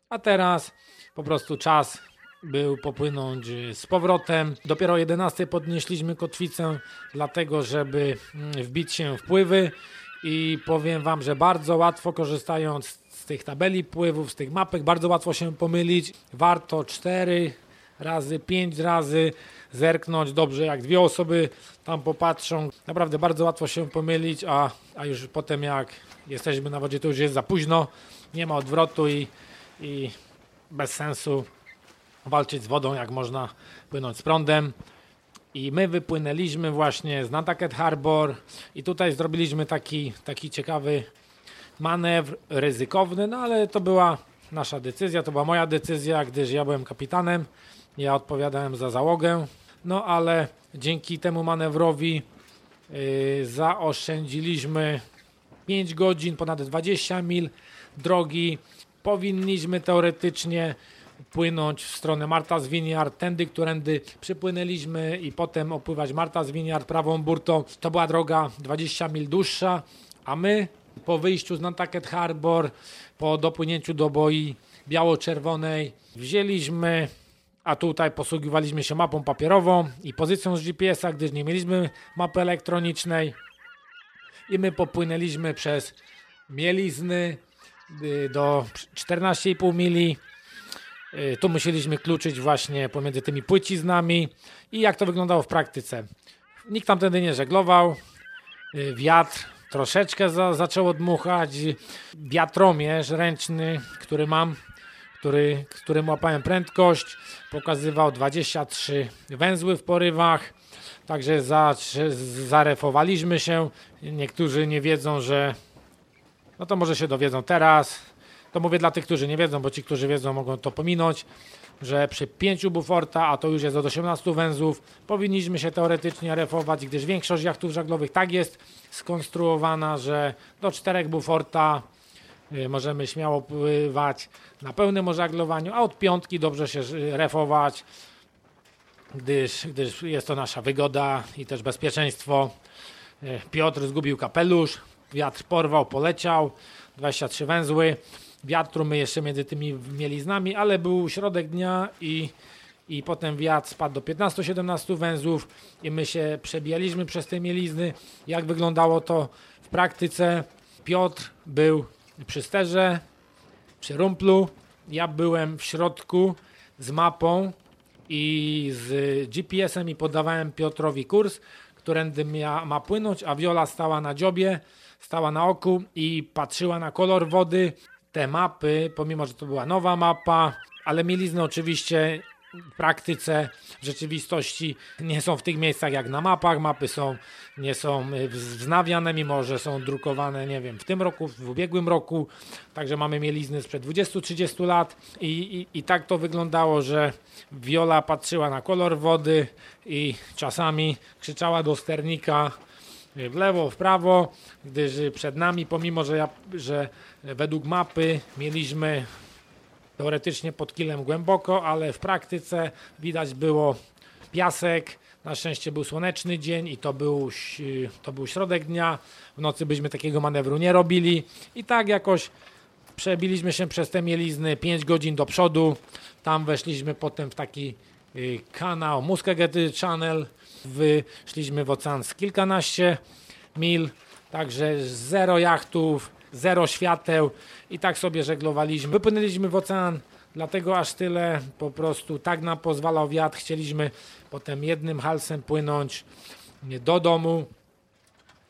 A teraz po prostu czas był popłynąć z powrotem. Dopiero o 11 podnieśliśmy kotwicę, dlatego żeby mm, wbić się w pływy i powiem Wam, że bardzo łatwo korzystając z tych tabeli pływów, z tych mapek, bardzo łatwo się pomylić. Warto 4 razy, 5 razy zerknąć dobrze, jak dwie osoby tam popatrzą. Naprawdę bardzo łatwo się pomylić, a, a już potem jak jesteśmy na wodzie, to już jest za późno. Nie ma odwrotu i, i bez sensu walczyć z wodą, jak można płynąć z prądem. I my wypłynęliśmy właśnie z Nantucket Harbor i tutaj zrobiliśmy taki, taki ciekawy manewr ryzykowny, no ale to była nasza decyzja, to była moja decyzja, gdyż ja byłem kapitanem, ja odpowiadałem za załogę, no ale dzięki temu manewrowi yy, zaoszczędziliśmy 5 godzin, ponad 20 mil drogi. Powinniśmy teoretycznie płynąć w stronę Martha's Vineyard, tędy, którędy przypłynęliśmy i potem opływać Martha's Vineyard prawą burtą. To była droga 20 mil dłuższa, a my po wyjściu z Nantucket Harbor, po dopłynięciu do boi biało-czerwonej wzięliśmy, a tutaj posługiwaliśmy się mapą papierową i pozycją z GPS-a, gdyż nie mieliśmy mapy elektronicznej i my popłynęliśmy przez mielizny y, do 14,5 mili. Y, Tu musieliśmy kluczyć właśnie pomiędzy tymi płyciznami i jak to wyglądało w praktyce. Nikt tam wtedy nie żeglował. Y, Wiatr troszeczkę za, zaczął dmuchać. Wiatromierz ręczny, który mam, który, którym łapałem prędkość, pokazywał 23 węzły w porywach. Także za, zarefowaliśmy się. Niektórzy nie wiedzą, że. No to może się dowiedzą teraz. To mówię dla tych, którzy nie wiedzą, bo ci, którzy wiedzą, mogą to pominąć, że przy 5 buforta, a to już jest od 18 węzłów, powinniśmy się teoretycznie refować, gdyż większość jachtów żaglowych tak jest skonstruowana, że do 4 buforta y, możemy śmiało pływać na pełnym ożaglowaniu, a od piątki dobrze się y, refować, gdyż, gdyż jest to nasza wygoda i też bezpieczeństwo. Y, Piotr zgubił kapelusz, wiatr porwał, poleciał, 23 węzły. Wiatru my jeszcze między tymi mieliznami, ale był środek dnia i, i potem wiatr spadł do 15-17 węzłów i my się przebijaliśmy przez te mielizny. Jak wyglądało to w praktyce? Piotr był przy sterze, przy rumplu, ja byłem w środku z mapą i z GPS-em i podawałem Piotrowi kurs, którędy mia, ma płynąć, a Viola stała na dziobie, stała na oku i patrzyła na kolor wody. Te mapy, pomimo że to była nowa mapa, ale mielizny oczywiście w praktyce, w rzeczywistości nie są w tych miejscach jak na mapach. Mapy są, nie są y, wznawiane, mimo że są drukowane, nie wiem, w tym roku, w ubiegłym roku. Także mamy mielizny sprzed 20-30 lat i, i, i tak to wyglądało, że Viola patrzyła na kolor wody i czasami krzyczała do sternika w lewo, w prawo, gdyż przed nami, pomimo że, ja, że według mapy mieliśmy teoretycznie pod kilem głęboko, ale w praktyce widać było piasek. Na szczęście był słoneczny dzień i to był, to był środek dnia. W nocy byśmy takiego manewru nie robili. I tak jakoś przebiliśmy się przez te mielizny 5 godzin do przodu. Tam weszliśmy potem w taki y, kanał Muskeget Channel. Wyszliśmy w ocean z kilkanaście mil. Także zero jachtów, zero świateł i tak sobie żeglowaliśmy. Wypłynęliśmy w ocean, dlatego aż tyle po prostu tak nam pozwalał wiatr. Chcieliśmy potem jednym halsem płynąć do domu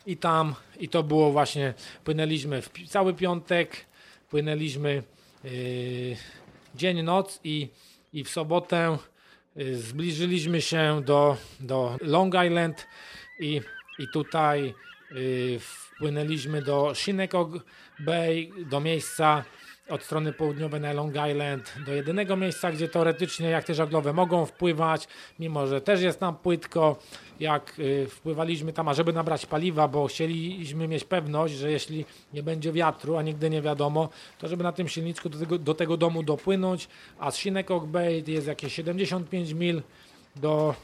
i tam, i to było właśnie, płynęliśmy w cały piątek, płynęliśmy yy, dzień, noc i, i w sobotę zbliżyliśmy się do, do Long Island i, i tutaj y, wpłynęliśmy do Shinnecock Bay, do miejsca od strony południowej na Long Island, do jedynego miejsca, gdzie teoretycznie jachty żaglowe mogą wpływać, mimo że też jest tam płytko. Jak y, wpływaliśmy tam, a żeby nabrać paliwa, bo chcieliśmy mieć pewność, że jeśli nie będzie wiatru, a nigdy nie wiadomo, to żeby na tym silniczku do tego, do tego domu dopłynąć, a z Shinnecock Bay jest jakieś 75 mil do,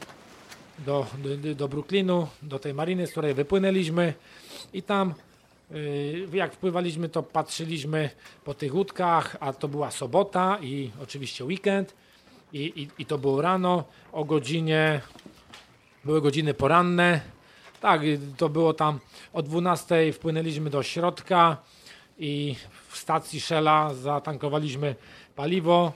do, do, do Brooklynu, do tej mariny, z której wypłynęliśmy i tam jak wpływaliśmy, to patrzyliśmy po tych łódkach, a to była sobota i oczywiście weekend. I, i, I to było rano o godzinie, były godziny poranne. Tak, y, to było tam o 12 wpłynęliśmy do środka i w stacji Shella zatankowaliśmy paliwo.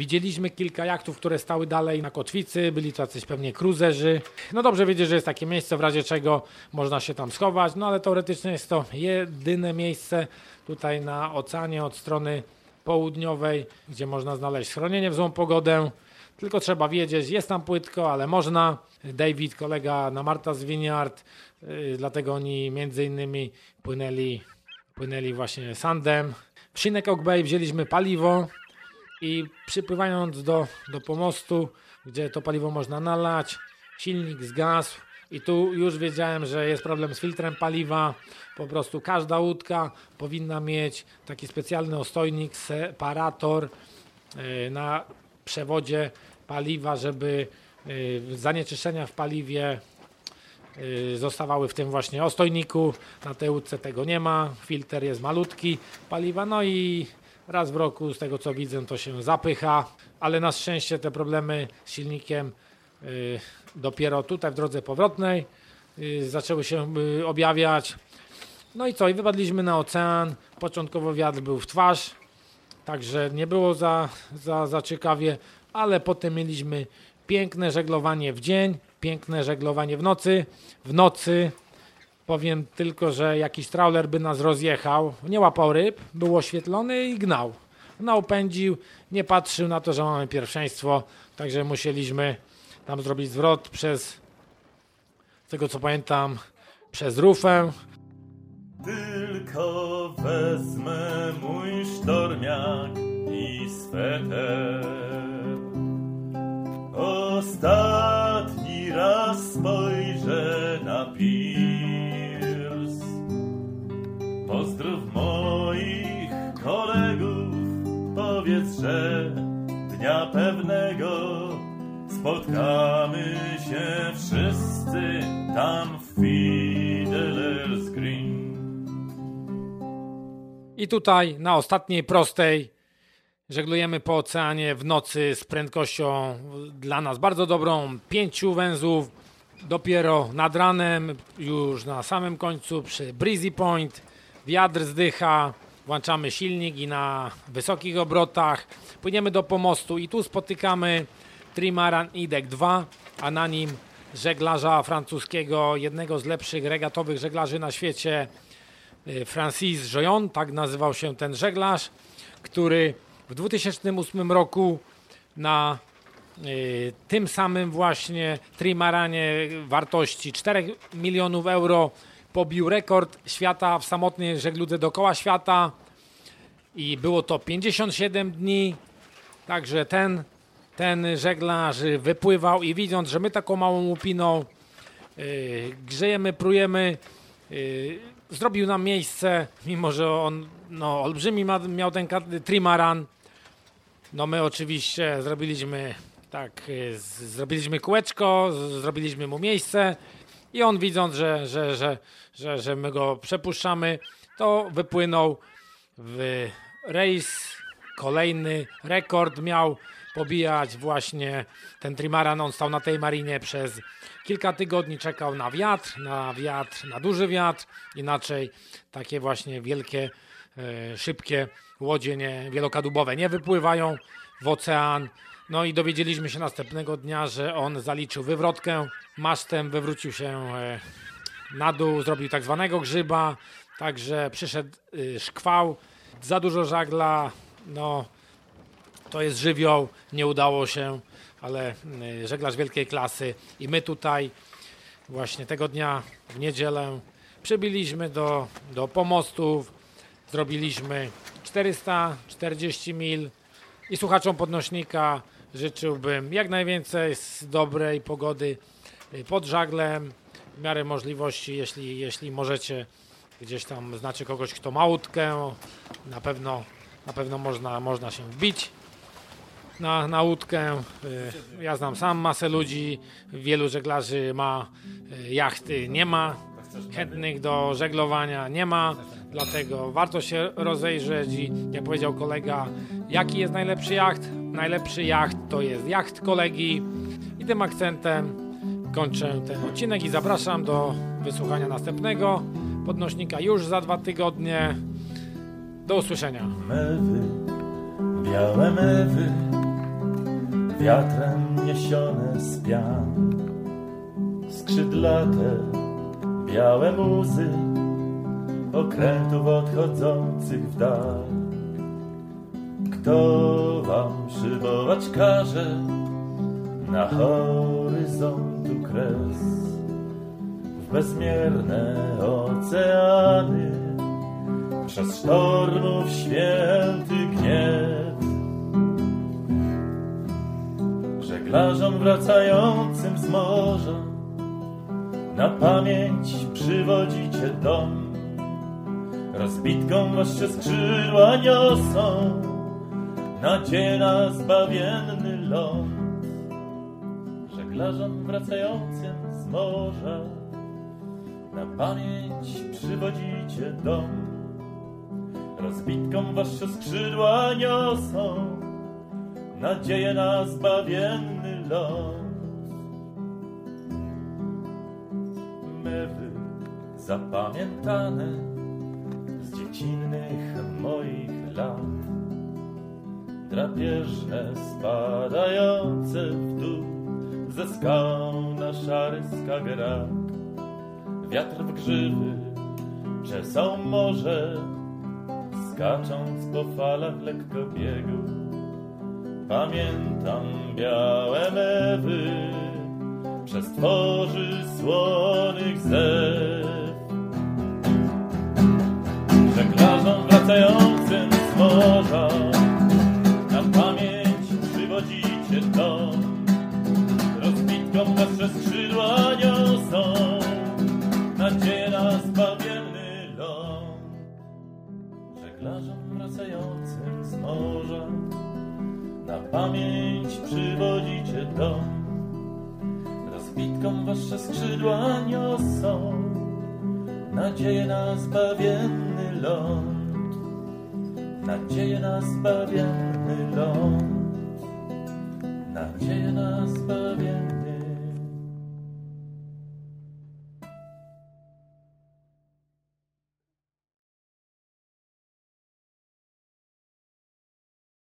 Widzieliśmy kilka jachtów, które stały dalej na kotwicy, byli to jacyś pewnie cruiserzy. No dobrze wiedzieć, że jest takie miejsce, w razie czego można się tam schować, no ale teoretycznie jest to jedyne miejsce tutaj na oceanie od strony południowej, gdzie można znaleźć schronienie w złą pogodę. Tylko trzeba wiedzieć, jest tam płytko, ale można. David, kolega na Martha's Vineyard, yy, dlatego oni między innymi płynęli, płynęli właśnie sandem. W Shinnecock Bay wzięliśmy paliwo, i przypływając do, do pomostu, gdzie to paliwo można nalać, silnik zgasł i tu już wiedziałem, że jest problem z filtrem paliwa. Po prostu każda łódka powinna mieć taki specjalny ostojnik, separator yy, na przewodzie paliwa, żeby yy, zanieczyszczenia w paliwie yy, zostawały w tym właśnie ostojniku. Na tej łódce tego nie ma. Filtr jest malutki paliwa, no i Raz w roku, z tego co widzę, to się zapycha, ale na szczęście te problemy z silnikiem y, dopiero tutaj w drodze powrotnej y, zaczęły się y, objawiać. No i co, i wypadliśmy na ocean. Początkowo wiatr był w twarz, także nie było za, za, za ciekawie, ale potem mieliśmy piękne żeglowanie w dzień, piękne żeglowanie w nocy. W nocy Powiem tylko, że jakiś trawler by nas rozjechał, nie łapał ryb, był oświetlony i gnał. Gnał, pędził, nie patrzył na to, że mamy pierwszeństwo, także musieliśmy tam zrobić zwrot przez, z tego co pamiętam, przez rufę. Tylko wezmę mój sztormiak i sweter. Ostatni raz spojrzę na. Pozdrów moich kolegów, powiedz, że dnia pewnego spotkamy się wszyscy tam w Fiddler's Green. I tutaj na ostatniej prostej Żeglujemy po oceanie w nocy z prędkością dla nas bardzo dobrą, pięciu węzłów. Dopiero nad ranem, już na samym końcu przy Breezy Point, wiatr zdycha, włączamy silnik i na wysokich obrotach płyniemy do pomostu i tu spotykamy Trimaran IDEC 2, a na nim żeglarza francuskiego, jednego z lepszych regatowych żeglarzy na świecie, y, Francis Joyon, tak nazywał się ten żeglarz, który w 2008 roku na y, tym samym właśnie trimaranie wartości 4 milionów euro pobił rekord świata w samotnej żegludze dookoła świata i było to 57 dni. Także ten, ten żeglarz wypływał i widząc, że my taką małą łupiną yy, grzejemy, prujemy, yy, zrobił nam miejsce, mimo że on no, olbrzymi ma, miał ten trimaran. No my oczywiście zrobiliśmy tak, y, zrobiliśmy kółeczko, zrobiliśmy mu miejsce i on widząc, że, że, że, że, że my go przepuszczamy, to wypłynął w rejs. Kolejny, rekord miał pobijać właśnie ten trimaran, on stał na tej marinie przez kilka tygodni, czekał na wiatr, na wiatr, na duży wiatr, inaczej takie właśnie wielkie, e, szybkie łodzie nie, wielokadłubowe nie wypływają w ocean. No i dowiedzieliśmy się następnego dnia, że on zaliczył wywrotkę, masztem wywrócił się e, na dół, zrobił tak zwanego grzyba, także przyszedł y, szkwał, za dużo żagla, no to jest żywioł, nie udało się ale y, żeglarz wielkiej klasy. I my tutaj właśnie tego dnia w niedzielę przybiliśmy do, do pomostów, zrobiliśmy 440 mil. I słuchaczom podnośnika życzyłbym jak najwięcej z dobrej pogody y, pod żaglem, w miarę możliwości, jeśli, jeśli możecie gdzieś tam znacie kogoś, kto ma łódkę, na pewno, na pewno można, można się wbić na, na łódkę. Y, Ja znam sam masę ludzi, wielu żeglarzy ma y, jachty, nie ma chętnych do żeglowania, nie ma, dlatego warto się rozejrzeć i jak powiedział kolega, jaki jest najlepszy jacht? Najlepszy jacht to jest jacht kolegi i tym akcentem kończę ten odcinek i zapraszam do wysłuchania następnego podnośnika już za dwa tygodnie. Do usłyszenia. Mewy, białe mewy, wiatrem niesione z pian. Skrzydlate, białe muzy, okrętów odchodzących w dal. Kto wam szybować każe na horyzontu kres? W bezmierne oceany przez sztormów święty gniew. Żeglarzom wracającym z morza na pamięć przywodzicie dom. Rozbitką wasze skrzydła niosą nadzieję na zbawienny ląd. Żeglarzom wracającym z morza na pamięć przywodzicie dom. Rozbitką wasze skrzydła niosą nadzieję na zbawienny ląd. Zapamiętane z dziecinnych moich lat, drapieżne spadające w dół ze skał na szary skagerak. Wiatr w grzywy czesał morze, skacząc po falach lekko biegu. Pamiętam białe mewy przez tworzy słonych zew. Wracającym z morza na pamięć przywodzicie dom. Rozbitką wasze skrzydła niosą nadzieję na zbawienny ląd. Żeglarzom wracającym z morza na pamięć przywodzicie dom. Rozbitką wasze skrzydła niosą nadzieję na zbawienny ląd. Nadzieję na zbawienny ląd. Nadzieję na zbawienny